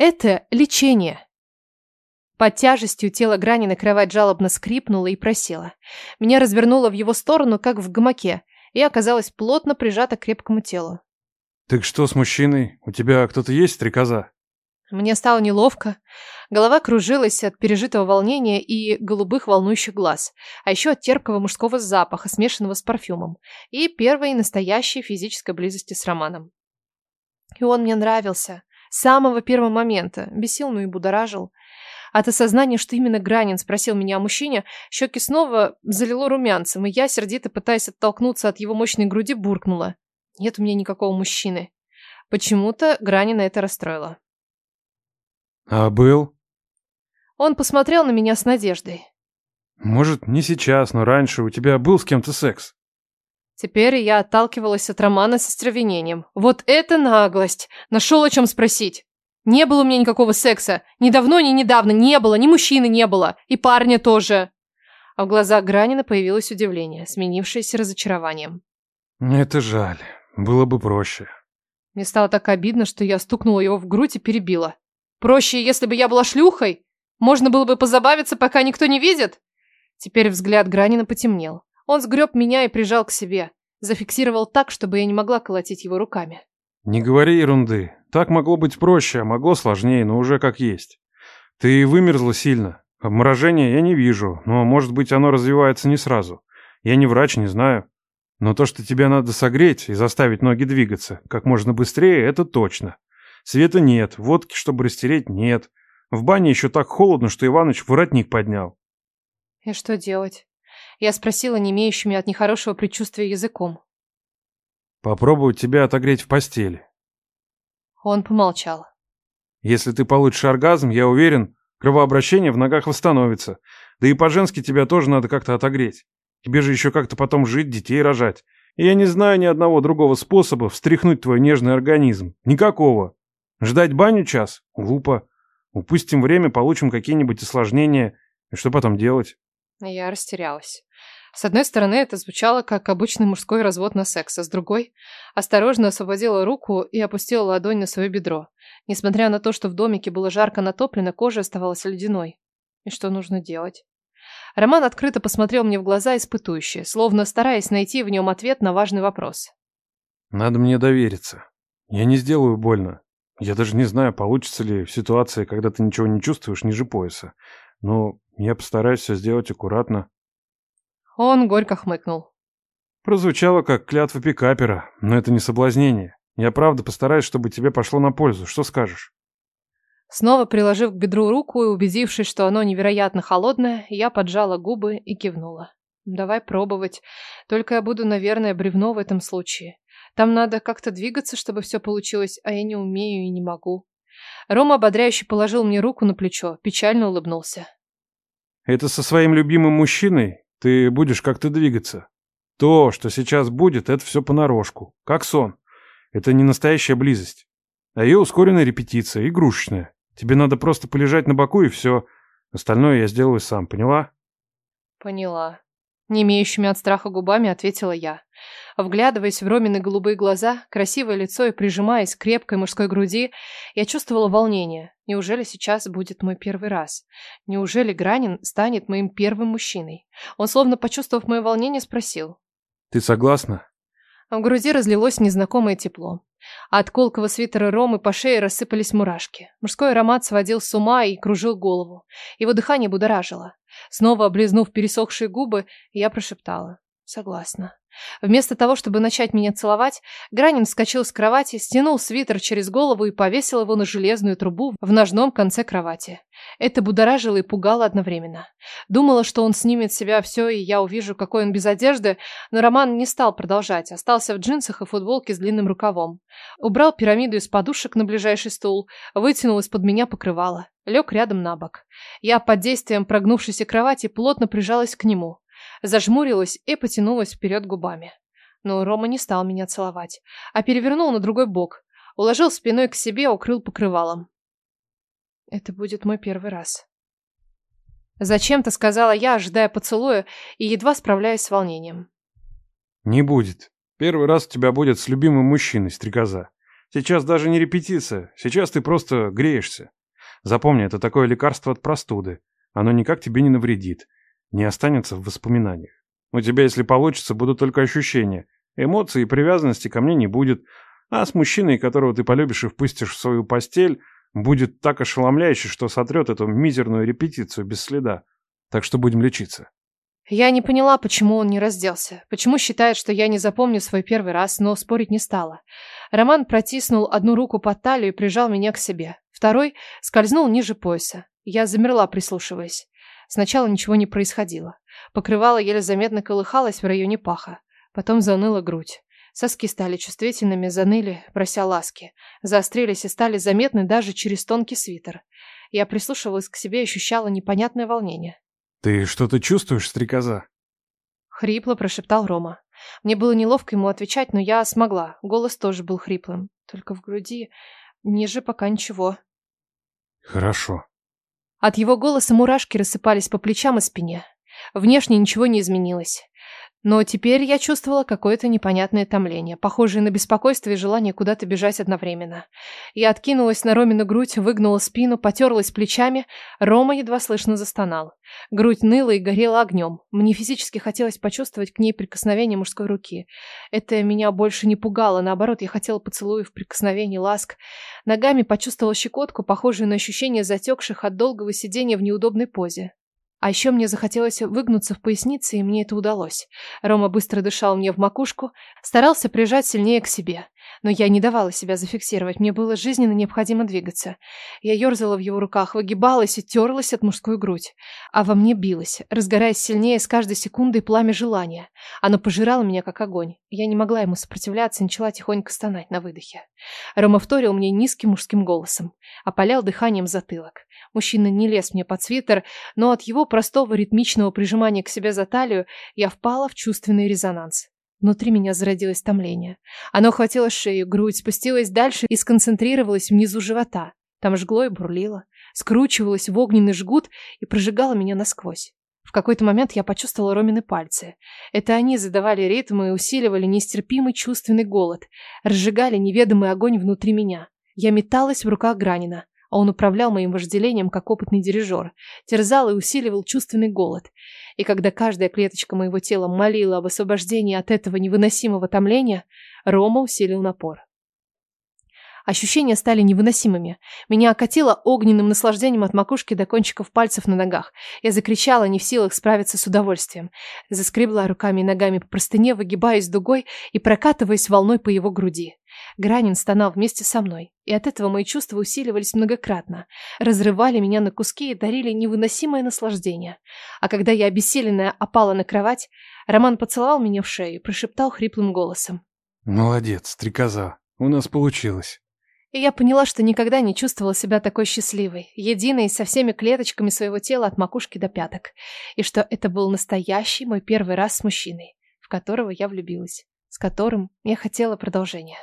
Это лечение. Под тяжестью тело Гранина кровать жалобно скрипнула и просела. Меня развернуло в его сторону, как в гамаке, и оказалась плотно прижата к крепкому телу. Так что с мужчиной? У тебя кто-то есть, стрекоза? Мне стало неловко. Голова кружилась от пережитого волнения и голубых волнующих глаз, а еще от терпкого мужского запаха, смешанного с парфюмом, и первой настоящей физической близости с Романом. И он мне нравился. С самого первого момента. Бесил, ну и будоражил. От осознания, что именно Гранин спросил меня о мужчине, щеки снова залило румянцем, и я, сердито пытаясь оттолкнуться от его мощной груди, буркнула. Нет у меня никакого мужчины. Почему-то Гранина это расстроило. А был? Он посмотрел на меня с надеждой. Может, не сейчас, но раньше у тебя был с кем-то секс? Теперь я отталкивалась от Романа с остервенением. Вот это наглость! Нашел о чем спросить. Не было у меня никакого секса. Ни давно, ни недавно не было, ни мужчины не было. И парня тоже. А в глазах Гранина появилось удивление, сменившееся разочарованием. Это жаль. Было бы проще. Мне стало так обидно, что я стукнула его в грудь и перебила. Проще, если бы я была шлюхой? Можно было бы позабавиться, пока никто не видит? Теперь взгляд Гранина потемнел. Он сгреб меня и прижал к себе. Зафиксировал так, чтобы я не могла колотить его руками. Не говори ерунды. Так могло быть проще, а могло сложнее, но уже как есть. Ты вымерзла сильно. Обморожения я не вижу, но, может быть, оно развивается не сразу. Я не врач, не знаю. Но то, что тебя надо согреть и заставить ноги двигаться как можно быстрее, это точно. Света нет, водки, чтобы растереть, нет. В бане еще так холодно, что Иваныч воротник поднял. И что делать? Я спросила не имеющими от нехорошего предчувствия языком. Попробую тебя отогреть в постели. Он помолчал. Если ты получишь оргазм, я уверен, кровообращение в ногах восстановится. Да и по-женски тебя тоже надо как-то отогреть. Тебе же еще как-то потом жить, детей рожать. И я не знаю ни одного другого способа встряхнуть твой нежный организм. Никакого. Ждать баню час? Глупо. Упустим время, получим какие-нибудь осложнения. И что потом делать? Я растерялась. С одной стороны, это звучало как обычный мужской развод на секс, а с другой, осторожно освободила руку и опустила ладонь на свое бедро. Несмотря на то, что в домике было жарко натоплено, кожа оставалась ледяной. И что нужно делать? Роман открыто посмотрел мне в глаза испытующе, словно стараясь найти в нем ответ на важный вопрос. «Надо мне довериться. Я не сделаю больно. Я даже не знаю, получится ли в ситуации, когда ты ничего не чувствуешь ниже пояса. Но я постараюсь все сделать аккуратно. Он горько хмыкнул. Прозвучало как клятва пикапера, но это не соблазнение. Я правда постараюсь, чтобы тебе пошло на пользу. Что скажешь? Снова приложив к бедру руку и убедившись, что оно невероятно холодное, я поджала губы и кивнула. Давай пробовать. Только я буду, наверное, бревно в этом случае. Там надо как-то двигаться, чтобы все получилось, а я не умею и не могу. Рома ободряюще положил мне руку на плечо, печально улыбнулся. Это со своим любимым мужчиной ты будешь как-то двигаться. То, что сейчас будет, это все понарошку, как сон. Это не настоящая близость. А ее ускоренная репетиция, игрушечная. Тебе надо просто полежать на боку и все. Остальное я сделаю сам, поняла? Поняла. Не имеющими от страха губами ответила я. Вглядываясь в Ромины голубые глаза, красивое лицо и прижимаясь к крепкой мужской груди, я чувствовала волнение. Неужели сейчас будет мой первый раз? Неужели Гранин станет моим первым мужчиной? Он, словно почувствовав мое волнение, спросил. «Ты согласна?» В груди разлилось незнакомое тепло. От колкого свитера Ромы по шее рассыпались мурашки. Мужской аромат сводил с ума и кружил голову. Его дыхание будоражило. Снова облизнув пересохшие губы, я прошептала. Согласна. Вместо того, чтобы начать меня целовать, Гранин вскочил с кровати, стянул свитер через голову и повесил его на железную трубу в ножном конце кровати. Это будоражило и пугало одновременно. Думала, что он снимет с себя все, и я увижу, какой он без одежды, но Роман не стал продолжать, остался в джинсах и футболке с длинным рукавом. Убрал пирамиду из подушек на ближайший стул, вытянул из-под меня покрывало, лег рядом на бок. Я под действием прогнувшейся кровати плотно прижалась к нему зажмурилась и потянулась вперед губами. Но Рома не стал меня целовать, а перевернул на другой бок, уложил спиной к себе, укрыл покрывалом. Это будет мой первый раз. Зачем-то сказала я, ожидая поцелуя и едва справляясь с волнением. Не будет. Первый раз у тебя будет с любимым мужчиной, стрекоза. Сейчас даже не репетиция, сейчас ты просто греешься. Запомни, это такое лекарство от простуды. Оно никак тебе не навредит, не останется в воспоминаниях. У тебя, если получится, будут только ощущения. Эмоций и привязанности ко мне не будет. А с мужчиной, которого ты полюбишь и впустишь в свою постель, будет так ошеломляюще, что сотрет эту мизерную репетицию без следа. Так что будем лечиться. Я не поняла, почему он не разделся. Почему считает, что я не запомню свой первый раз, но спорить не стала. Роман протиснул одну руку под талию и прижал меня к себе. Второй скользнул ниже пояса. Я замерла, прислушиваясь. Сначала ничего не происходило. Покрывало еле заметно колыхалось в районе паха. Потом заныла грудь. Соски стали чувствительными, заныли, прося ласки. Заострились и стали заметны даже через тонкий свитер. Я прислушивалась к себе и ощущала непонятное волнение. «Ты что-то чувствуешь, стрекоза?» Хрипло прошептал Рома. Мне было неловко ему отвечать, но я смогла. Голос тоже был хриплым. Только в груди... Ниже пока ничего. «Хорошо». От его голоса мурашки рассыпались по плечам и спине. Внешне ничего не изменилось. Но теперь я чувствовала какое-то непонятное томление, похожее на беспокойство и желание куда-то бежать одновременно. Я откинулась на Ромину грудь, выгнула спину, потерлась плечами. Рома едва слышно застонал. Грудь ныла и горела огнем. Мне физически хотелось почувствовать к ней прикосновение мужской руки. Это меня больше не пугало, наоборот, я хотела поцелуев, прикосновений, ласк. Ногами почувствовала щекотку, похожую на ощущение затекших от долгого сидения в неудобной позе. А еще мне захотелось выгнуться в пояснице, и мне это удалось. Рома быстро дышал мне в макушку, старался прижать сильнее к себе. Но я не давала себя зафиксировать, мне было жизненно необходимо двигаться. Я ерзала в его руках, выгибалась и терлась от мужскую грудь. А во мне билось, разгораясь сильнее с каждой секундой пламя желания. Оно пожирало меня, как огонь. Я не могла ему сопротивляться и начала тихонько стонать на выдохе. Рома вторил мне низким мужским голосом, опалял дыханием затылок. Мужчина не лез мне под свитер, но от его простого ритмичного прижимания к себе за талию я впала в чувственный резонанс. Внутри меня зародилось томление. Оно хватило шею, грудь, спустилось дальше и сконцентрировалось внизу живота. Там жгло и бурлило, скручивалось в огненный жгут и прожигало меня насквозь. В какой-то момент я почувствовала Ромины пальцы. Это они задавали ритм и усиливали нестерпимый чувственный голод, разжигали неведомый огонь внутри меня. Я металась в руках Гранина, а он управлял моим вожделением, как опытный дирижер, терзал и усиливал чувственный голод. И когда каждая клеточка моего тела молила об освобождении от этого невыносимого томления, Рома усилил напор. Ощущения стали невыносимыми. Меня окатило огненным наслаждением от макушки до кончиков пальцев на ногах. Я закричала, не в силах справиться с удовольствием. Заскребла руками и ногами по простыне, выгибаясь дугой и прокатываясь волной по его груди. Гранин стонал вместе со мной, и от этого мои чувства усиливались многократно, разрывали меня на куски и дарили невыносимое наслаждение. А когда я обессиленная опала на кровать, Роман поцеловал меня в шею и прошептал хриплым голосом. «Молодец, стрекоза, у нас получилось». И я поняла, что никогда не чувствовала себя такой счастливой, единой со всеми клеточками своего тела от макушки до пяток, и что это был настоящий мой первый раз с мужчиной, в которого я влюбилась, с которым я хотела продолжения.